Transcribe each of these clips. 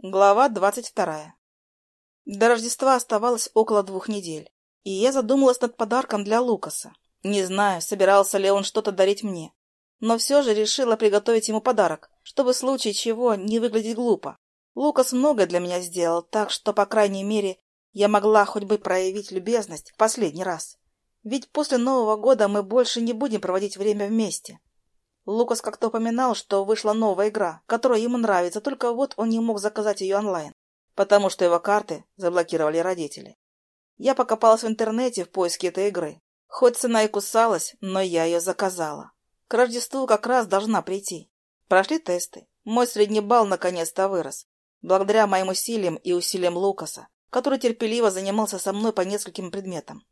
Глава двадцать вторая. До Рождества оставалось около двух недель, и я задумалась над подарком для Лукаса. Не знаю, собирался ли он что-то дарить мне, но все же решила приготовить ему подарок, чтобы в случае чего не выглядеть глупо. Лукас многое для меня сделал, так что, по крайней мере, я могла хоть бы проявить любезность в последний раз. Ведь после Нового года мы больше не будем проводить время вместе. Лукас как-то упоминал, что вышла новая игра, которая ему нравится, только вот он не мог заказать ее онлайн, потому что его карты заблокировали родители. Я покопалась в интернете в поиске этой игры. Хоть цена и кусалась, но я ее заказала. К Рождеству как раз должна прийти. Прошли тесты. Мой средний балл наконец-то вырос. Благодаря моим усилиям и усилиям Лукаса, который терпеливо занимался со мной по нескольким предметам.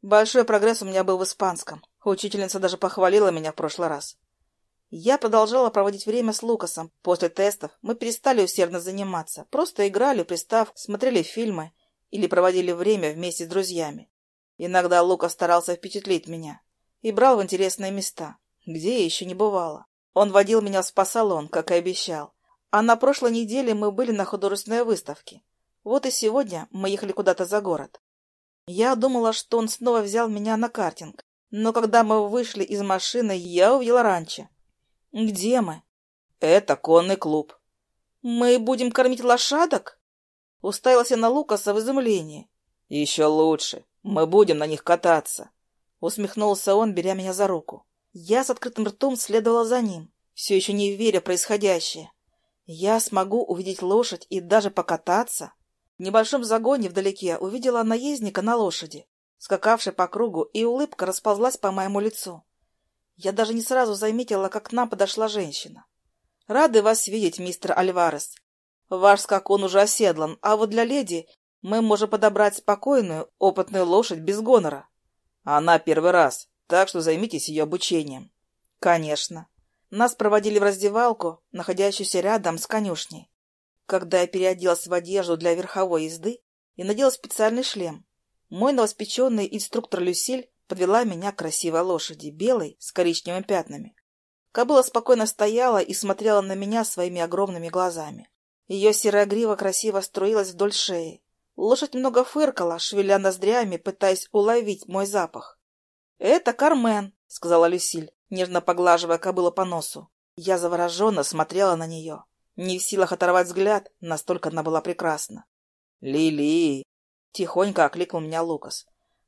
Большой прогресс у меня был в испанском. Учительница даже похвалила меня в прошлый раз. Я продолжала проводить время с Лукасом. После тестов мы перестали усердно заниматься. Просто играли в приставку, смотрели фильмы или проводили время вместе с друзьями. Иногда Лукас старался впечатлить меня и брал в интересные места, где я еще не бывала. Он водил меня в спа-салон, как и обещал. А на прошлой неделе мы были на художественной выставке. Вот и сегодня мы ехали куда-то за город. Я думала, что он снова взял меня на картинг. Но когда мы вышли из машины, я увидела раньше. «Где мы?» «Это конный клуб». «Мы будем кормить лошадок?» Уставилась я на Лукаса в изумлении. «Еще лучше. Мы будем на них кататься». Усмехнулся он, беря меня за руку. Я с открытым ртом следовала за ним, все еще не веря в происходящее. Я смогу увидеть лошадь и даже покататься? В небольшом загоне вдалеке увидела наездника на лошади, скакавший по кругу, и улыбка расползлась по моему лицу. Я даже не сразу заметила, как к нам подошла женщина. «Рады вас видеть, мистер Альварес. Ваш скакун уже оседлан, а вот для леди мы можем подобрать спокойную, опытную лошадь без гонора. Она первый раз, так что займитесь ее обучением». «Конечно». Нас проводили в раздевалку, находящуюся рядом с конюшней. Когда я переоделась в одежду для верховой езды и надела специальный шлем, мой новоспеченный инструктор Люсиль подвела меня к красивой лошади, белой, с коричневыми пятнами. Кобыла спокойно стояла и смотрела на меня своими огромными глазами. Ее серая грива красиво струилась вдоль шеи. Лошадь много фыркала, шевеля ноздрями, пытаясь уловить мой запах. — Это Кармен, — сказала Люсиль, нежно поглаживая кобылу по носу. Я завороженно смотрела на нее. Не в силах оторвать взгляд, настолько она была прекрасна. «Лили!» — тихонько окликнул меня Лукас.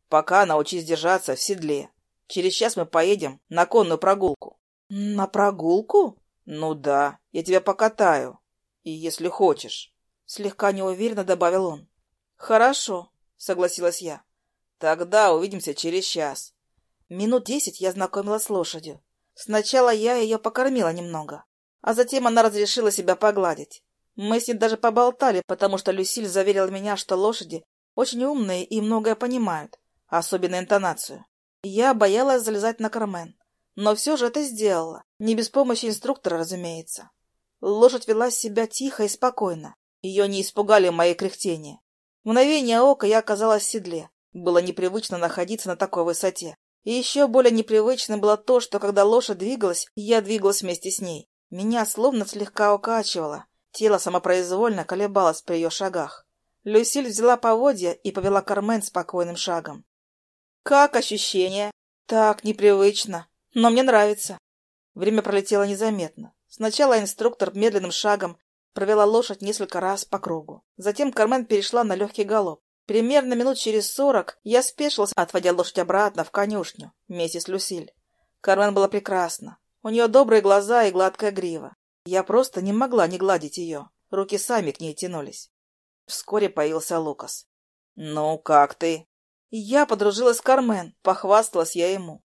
Пока научись держаться в седле. Через час мы поедем на конную прогулку. — На прогулку? — Ну да, я тебя покатаю. И если хочешь. Слегка неуверенно добавил он. — Хорошо, — согласилась я. — Тогда увидимся через час. Минут десять я знакомилась с лошадью. Сначала я ее покормила немного, а затем она разрешила себя погладить. Мы с ней даже поболтали, потому что Люсиль заверила меня, что лошади очень умные и многое понимают, особенно интонацию. Я боялась залезать на Кармен, но все же это сделала, не без помощи инструктора, разумеется. Лошадь вела себя тихо и спокойно, ее не испугали мои кряхтения. В мгновение ока я оказалась в седле, было непривычно находиться на такой высоте. И еще более непривычно было то, что когда лошадь двигалась, я двигалась вместе с ней. Меня словно слегка укачивало, тело самопроизвольно колебалось при ее шагах. Люсиль взяла поводья и повела Кармен спокойным шагом. Как ощущение? Так, непривычно. Но мне нравится. Время пролетело незаметно. Сначала инструктор медленным шагом провела лошадь несколько раз по кругу. Затем Кармен перешла на легкий галоп. Примерно минут через сорок я спешилась, отводя лошадь обратно в конюшню вместе с Люсиль. Кармен была прекрасна. У нее добрые глаза и гладкая грива. Я просто не могла не гладить ее. Руки сами к ней тянулись. Вскоре появился Лукас. «Ну, как ты?» Я подружилась с Кармен, похвасталась я ему.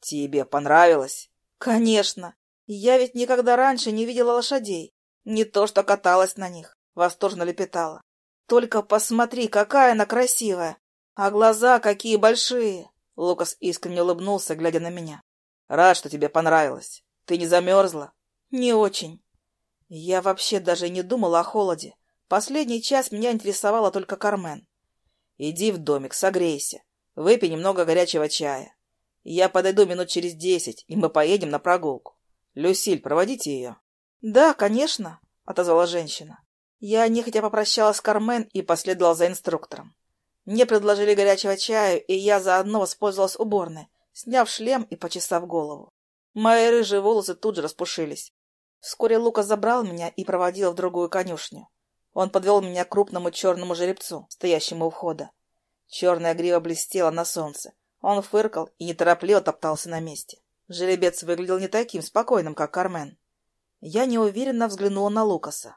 «Тебе понравилось?» «Конечно. Я ведь никогда раньше не видела лошадей. Не то, что каталась на них», — восторженно лепетала. «Только посмотри, какая она красивая! А глаза какие большие!» Лукас искренне улыбнулся, глядя на меня. «Рад, что тебе понравилось. Ты не замерзла?» «Не очень. Я вообще даже не думала о холоде. Последний час меня интересовала только Кармен. Иди в домик, согрейся. Выпей немного горячего чая. Я подойду минут через десять, и мы поедем на прогулку. Люсиль, проводите ее. — Да, конечно, — отозвала женщина. Я нехотя попрощалась с Кармен и последовала за инструктором. Мне предложили горячего чаю, и я заодно воспользовалась уборной, сняв шлем и почесав голову. Мои рыжие волосы тут же распушились. Вскоре Лука забрал меня и проводил в другую конюшню. Он подвел меня к крупному черному жеребцу, стоящему у входа. Черная грива блестела на солнце. Он фыркал и неторопливо топтался на месте. Жеребец выглядел не таким спокойным, как Кармен. Я неуверенно взглянула на Лукаса.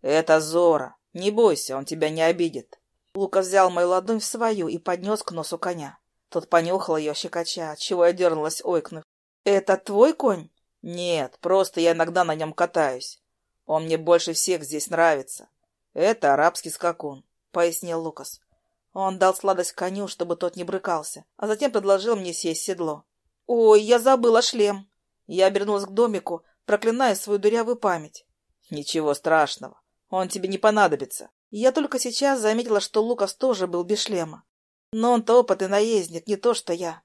«Это Зора. Не бойся, он тебя не обидит». Лука взял мою ладонь в свою и поднес к носу коня. Тот понюхал ее, щекоча, чего я дернулась, ойкнув. «Это твой конь?» «Нет, просто я иногда на нем катаюсь. Он мне больше всех здесь нравится. Это арабский скакун», — пояснил Лукас. Он дал сладость коню, чтобы тот не брыкался, а затем предложил мне сесть в седло. «Ой, я забыла шлем!» Я обернулась к домику, проклиная свою дырявую память. «Ничего страшного. Он тебе не понадобится. Я только сейчас заметила, что Лукас тоже был без шлема. Но он-то опытный наездник, не то что я.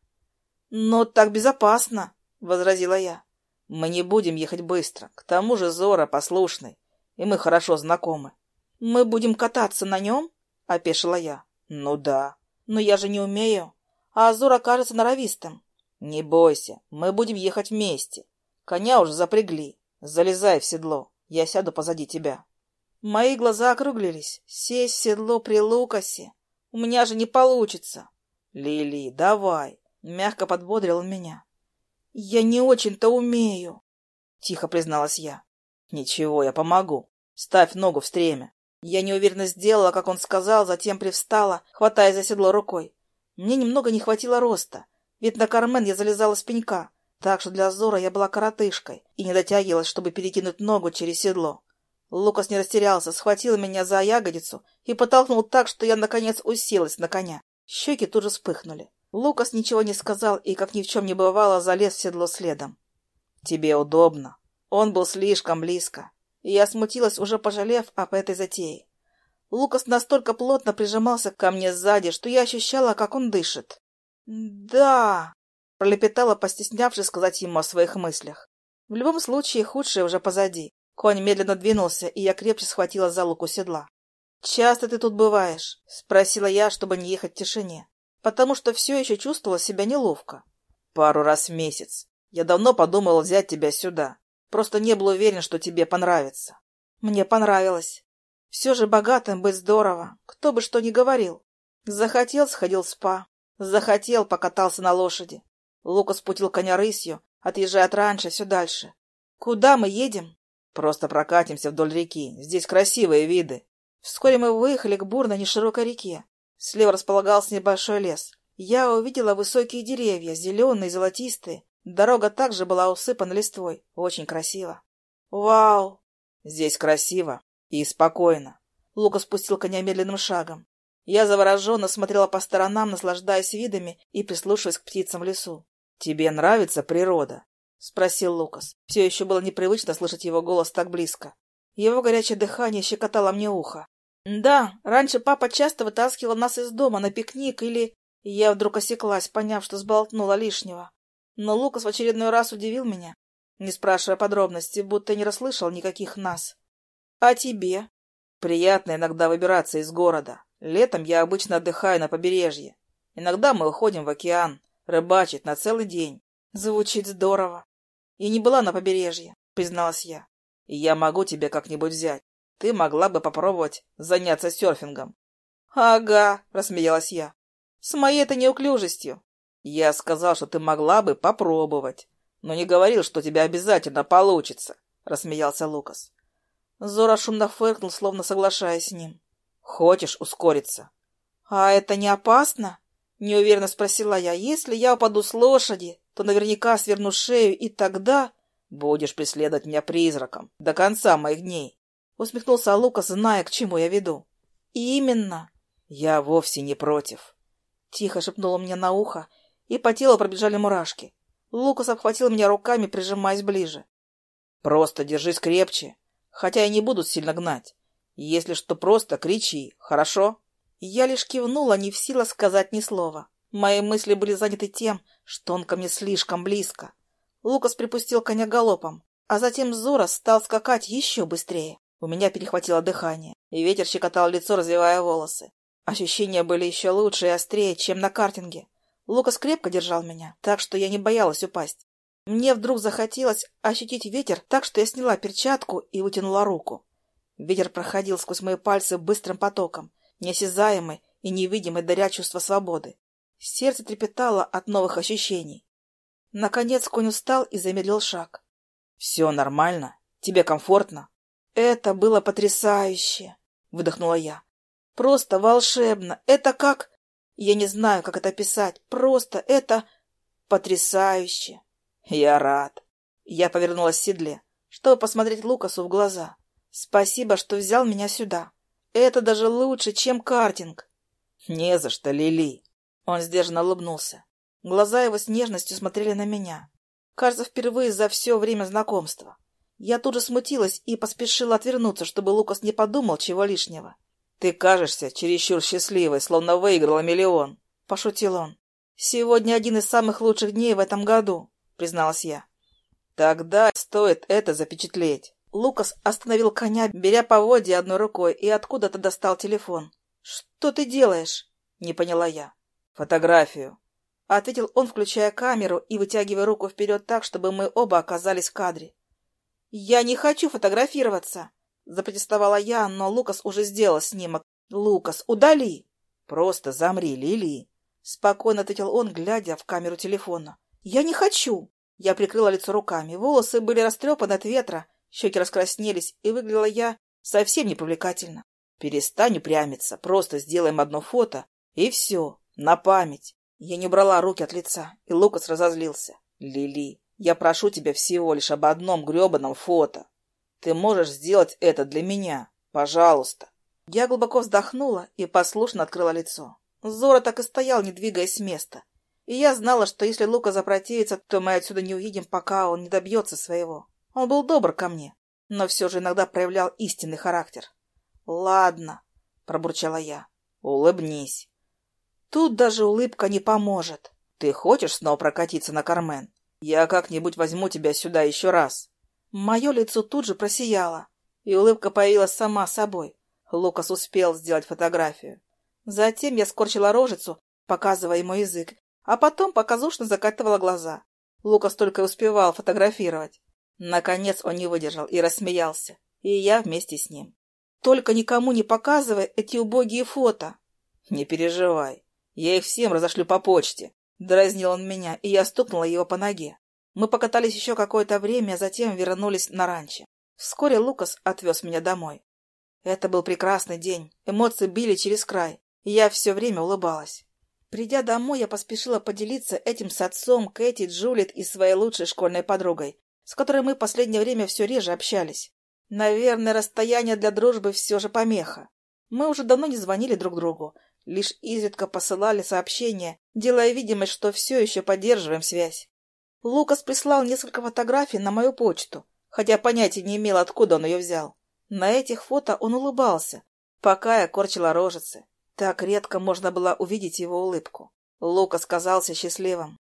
Но так безопасно, — возразила я. Мы не будем ехать быстро. К тому же Зора послушный, и мы хорошо знакомы. Мы будем кататься на нем? — опешила я. Ну да. Но я же не умею. А Зора кажется норовистым. Не бойся, мы будем ехать вместе. Коня уже запрягли. Залезай в седло. Я сяду позади тебя. Мои глаза округлились. Сесть в седло при Лукасе. У меня же не получится. Лили, давай. Мягко подбодрил он меня. Я не очень-то умею. Тихо призналась я. Ничего, я помогу. Ставь ногу в стремя. Я неуверенно сделала, как он сказал, затем привстала, хватая за седло рукой. Мне немного не хватило роста, ведь на Кармен я залезала с пенька, так что для Зора я была коротышкой и не дотягивалась, чтобы перекинуть ногу через седло. Лукас не растерялся, схватил меня за ягодицу и подтолкнул так, что я, наконец, уселась на коня. Щеки тут же вспыхнули. Лукас ничего не сказал и, как ни в чем не бывало, залез в седло следом. «Тебе удобно». Он был слишком близко, и я смутилась, уже пожалев об этой затее. Лукас настолько плотно прижимался ко мне сзади, что я ощущала, как он дышит. «Да», — пролепетала, постеснявшись сказать ему о своих мыслях. В любом случае, худшее уже позади. Конь медленно двинулся, и я крепче схватила за луку седла. «Часто ты тут бываешь?» — спросила я, чтобы не ехать в тишине, потому что все еще чувствовала себя неловко. «Пару раз в месяц. Я давно подумал взять тебя сюда. Просто не был уверен, что тебе понравится». «Мне понравилось. Все же богатым быть здорово, кто бы что ни говорил. Захотел — сходил в спа. Захотел — покатался на лошади. Лука спутил коня рысью, отъезжая от раньше все дальше. «Куда мы едем?» Просто прокатимся вдоль реки. Здесь красивые виды. Вскоре мы выехали к бурной неширокой реке. Слева располагался небольшой лес. Я увидела высокие деревья, зеленые, золотистые. Дорога также была усыпана листвой. Очень красиво. Вау! Здесь красиво и спокойно. Лука спустил коня медленным шагом. Я завороженно смотрела по сторонам, наслаждаясь видами и прислушиваясь к птицам в лесу. «Тебе нравится природа?» — спросил Лукас. Все еще было непривычно слышать его голос так близко. Его горячее дыхание щекотало мне ухо. «Да, раньше папа часто вытаскивал нас из дома на пикник или...» Я вдруг осеклась, поняв, что сболтнула лишнего. Но Лукас в очередной раз удивил меня, не спрашивая подробностей, будто не расслышал никаких нас. «А тебе?» «Приятно иногда выбираться из города. Летом я обычно отдыхаю на побережье. Иногда мы уходим в океан, рыбачить на целый день. Звучит здорово. И не была на побережье, призналась я. И я могу тебя как-нибудь взять. Ты могла бы попробовать заняться серфингом. Ага, рассмеялась я. С моей-то неуклюжестью. Я сказал, что ты могла бы попробовать, но не говорил, что у тебя обязательно получится, рассмеялся Лукас. Зора шумно фыркнул, словно соглашаясь с ним. Хочешь ускориться? А это не опасно? Неуверенно спросила я. Если я упаду с лошади, то наверняка сверну шею, и тогда... Будешь преследовать меня призраком до конца моих дней. Усмехнулся Лукас, зная, к чему я веду. Именно. Я вовсе не против. Тихо шепнула мне на ухо, и по телу пробежали мурашки. Лукас обхватил меня руками, прижимаясь ближе. Просто держись крепче, хотя я не буду сильно гнать. Если что, просто кричи, хорошо? Я лишь кивнула, не в силах сказать ни слова. Мои мысли были заняты тем, что он ко мне слишком близко. Лукас припустил коня галопом, а затем Зора стал скакать еще быстрее. У меня перехватило дыхание, и ветер щекотал лицо, развивая волосы. Ощущения были еще лучше и острее, чем на картинге. Лукас крепко держал меня, так что я не боялась упасть. Мне вдруг захотелось ощутить ветер, так что я сняла перчатку и вытянула руку. Ветер проходил сквозь мои пальцы быстрым потоком, неосязаемый и невидимый даря чувство свободы. Сердце трепетало от новых ощущений. Наконец конь устал и замедлил шаг. — Все нормально? Тебе комфортно? — Это было потрясающе! — выдохнула я. — Просто волшебно! Это как... Я не знаю, как это описать. Просто это потрясающе! Я рад. Я повернулась в седле, чтобы посмотреть Лукасу в глаза. Спасибо, что взял меня сюда. Это даже лучше, чем картинг. Не за что, Лили. Он сдержанно улыбнулся. Глаза его с нежностью смотрели на меня. Кажется, впервые за все время знакомства. Я тут же смутилась и поспешила отвернуться, чтобы Лукас не подумал чего лишнего. — Ты кажешься чересчур счастливой, словно выиграла миллион, — пошутил он. — Сегодня один из самых лучших дней в этом году. — призналась я. «Тогда стоит это запечатлеть». Лукас остановил коня, беря поводья одной рукой, и откуда-то достал телефон. «Что ты делаешь?» — не поняла я. «Фотографию», — ответил он, включая камеру и вытягивая руку вперед так, чтобы мы оба оказались в кадре. «Я не хочу фотографироваться!» — запротестовала я, но Лукас уже сделал снимок. «Лукас, удали!» «Просто замри, Лили!» — спокойно ответил он, глядя в камеру телефона. «Я не хочу!» Я прикрыла лицо руками. Волосы были растрепаны от ветра, щеки раскраснелись, и выглядела я совсем непривлекательно. «Перестань упрямиться, просто сделаем одно фото, и все, на память». Я не убрала руки от лица, и Лукас разозлился. «Лили, я прошу тебя всего лишь об одном гребаном фото. Ты можешь сделать это для меня, пожалуйста». Я глубоко вздохнула и послушно открыла лицо. Зора так и стоял, не двигаясь с места. И я знала, что если Лука запротивится, то мы отсюда не уедем, пока он не добьется своего. Он был добр ко мне, но все же иногда проявлял истинный характер. «Ладно», — пробурчала я, — «улыбнись». Тут даже улыбка не поможет. Ты хочешь снова прокатиться на Кармен? Я как-нибудь возьму тебя сюда еще раз. Мое лицо тут же просияло, и улыбка появилась сама собой. Лукас успел сделать фотографию. Затем я скорчила рожицу, показывая ему язык, а потом показушно закатывала глаза. Лукас только успевал фотографировать. Наконец он не выдержал и рассмеялся, и я вместе с ним. «Только никому не показывай эти убогие фото!» «Не переживай, я их всем разошлю по почте!» Дразнил он меня, и я стукнула его по ноге. Мы покатались еще какое-то время, а затем вернулись на ранчо. Вскоре Лукас отвез меня домой. Это был прекрасный день, эмоции били через край, и я все время улыбалась. Придя домой, я поспешила поделиться этим с отцом, Кэти, Джулит и своей лучшей школьной подругой, с которой мы в последнее время все реже общались. Наверное, расстояние для дружбы все же помеха. Мы уже давно не звонили друг другу, лишь изредка посылали сообщения, делая видимость, что все еще поддерживаем связь. Лукас прислал несколько фотографий на мою почту, хотя понятия не имел, откуда он ее взял. На этих фото он улыбался, пока я корчила рожицы. Так редко можно было увидеть его улыбку. Лукас казался счастливым.